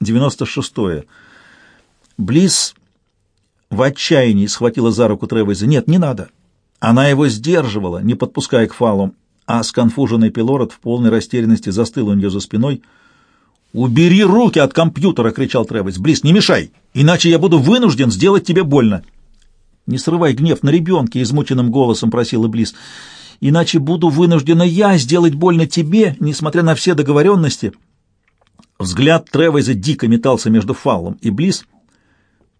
96. -е. Близ в отчаянии схватила за руку Тревойза. «Нет, не надо». Она его сдерживала, не подпуская к фалу, а сконфуженный Пилород в полной растерянности застыл у нее за спиной. «Убери руки от компьютера!» — кричал Тревойс. «Близ, не мешай, иначе я буду вынужден сделать тебе больно». «Не срывай гнев на ребенке!» — измученным голосом просила Близ. «Иначе буду вынуждена я сделать больно тебе, несмотря на все договоренности». Взгляд Тревойза дико метался между Фаллом и Близ —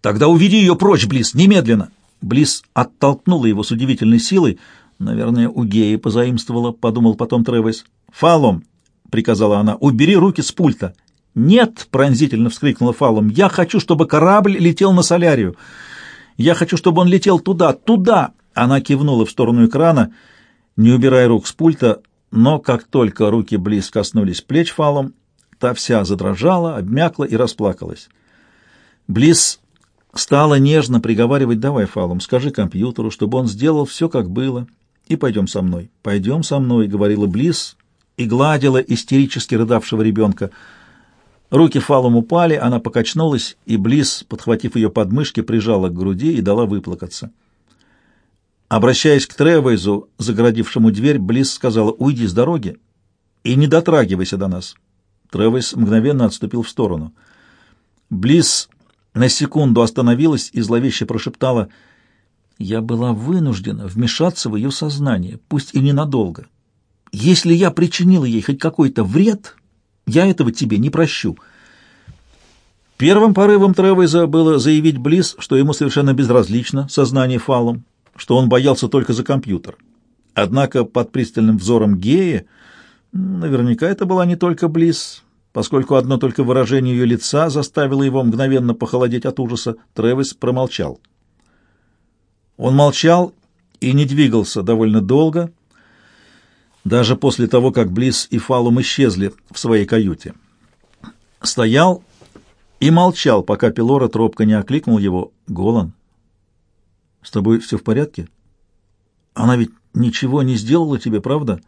«Тогда уведи ее прочь, Близ, немедленно!» Близ оттолкнула его с удивительной силой. «Наверное, у геи позаимствовала», — подумал потом Тревес. «Фалом!» — приказала она. «Убери руки с пульта!» «Нет!» — пронзительно вскрикнула Фалом. «Я хочу, чтобы корабль летел на солярию! Я хочу, чтобы он летел туда, туда!» Она кивнула в сторону экрана, не убирая рук с пульта, но как только руки Близ коснулись плеч Фалом, та вся задрожала, обмякла и расплакалась. Близ Стала нежно приговаривать, давай, Фалом, скажи компьютеру, чтобы он сделал все, как было, и пойдем со мной. Пойдем со мной, говорила Близ и гладила истерически рыдавшего ребенка. Руки Фалом упали, она покачнулась, и Близ, подхватив ее подмышки, прижала к груди и дала выплакаться. Обращаясь к Тревейзу, загородившему дверь, Близ сказала, «Уйди с дороги и не дотрагивайся до нас». Тревейз мгновенно отступил в сторону. Близ на секунду остановилась и зловеще прошептала «Я была вынуждена вмешаться в ее сознание, пусть и ненадолго. Если я причинила ей хоть какой-то вред, я этого тебе не прощу». Первым порывом Тревойза было заявить Близ, что ему совершенно безразлично сознание фалом, что он боялся только за компьютер. Однако под пристальным взором Геи, наверняка это была не только Близ, Поскольку одно только выражение ее лица заставило его мгновенно похолодеть от ужаса, Тревис промолчал. Он молчал и не двигался довольно долго, даже после того, как Близ и Фалум исчезли в своей каюте. Стоял и молчал, пока Пилора тропко не окликнул его. «Голан, с тобой все в порядке? Она ведь ничего не сделала тебе, правда?»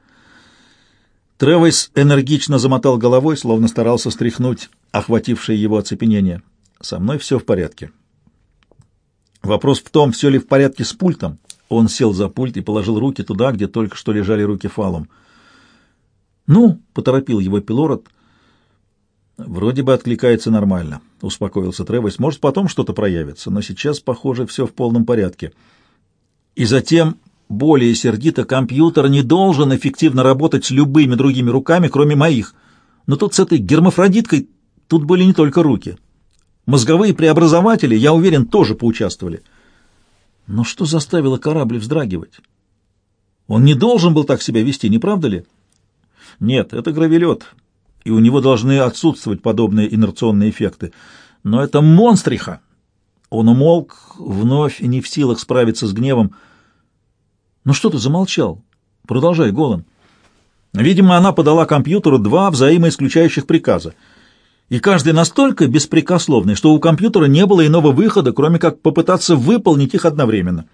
Тревойс энергично замотал головой, словно старался стряхнуть охватившее его оцепенение. «Со мной все в порядке». Вопрос в том, все ли в порядке с пультом. Он сел за пульт и положил руки туда, где только что лежали руки фалом. «Ну», — поторопил его Пилород, — «вроде бы откликается нормально», — успокоился Тревойс. «Может, потом что-то проявится, но сейчас, похоже, все в полном порядке». И затем более сердито, компьютер не должен эффективно работать с любыми другими руками, кроме моих. Но тут с этой гермафродиткой тут были не только руки. Мозговые преобразователи, я уверен, тоже поучаствовали. Но что заставило корабль вздрагивать? Он не должен был так себя вести, не правда ли? Нет, это гравелет, и у него должны отсутствовать подобные инерционные эффекты. Но это монстриха! Он умолк, вновь не в силах справиться с гневом, «Ну что ты замолчал? Продолжай, Голан». Видимо, она подала компьютеру два взаимоисключающих приказа. И каждый настолько беспрекословный, что у компьютера не было иного выхода, кроме как попытаться выполнить их одновременно.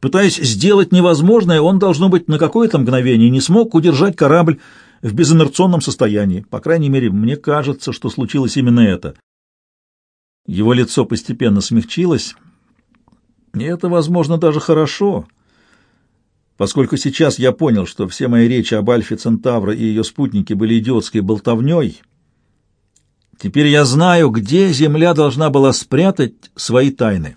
Пытаясь сделать невозможное, он, должно быть, на какое-то мгновение не смог удержать корабль в безинерционном состоянии. По крайней мере, мне кажется, что случилось именно это. Его лицо постепенно смягчилось, и это, возможно, даже хорошо — Поскольку сейчас я понял, что все мои речи об Альфе Центавра и ее спутнике были идиотской болтовней, теперь я знаю, где Земля должна была спрятать свои тайны.